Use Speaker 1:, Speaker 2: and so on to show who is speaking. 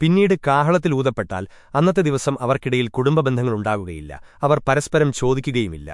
Speaker 1: പിന്നീട് കാഹളത്തിൽ ഊതപ്പെട്ടാൽ അന്നത്തെ ദിവസം അവർക്കിടയിൽ കുടുംബബന്ധങ്ങളുണ്ടാകുകയില്ല അവർ പരസ്പരം ചോദിക്കുകയുമില്ല.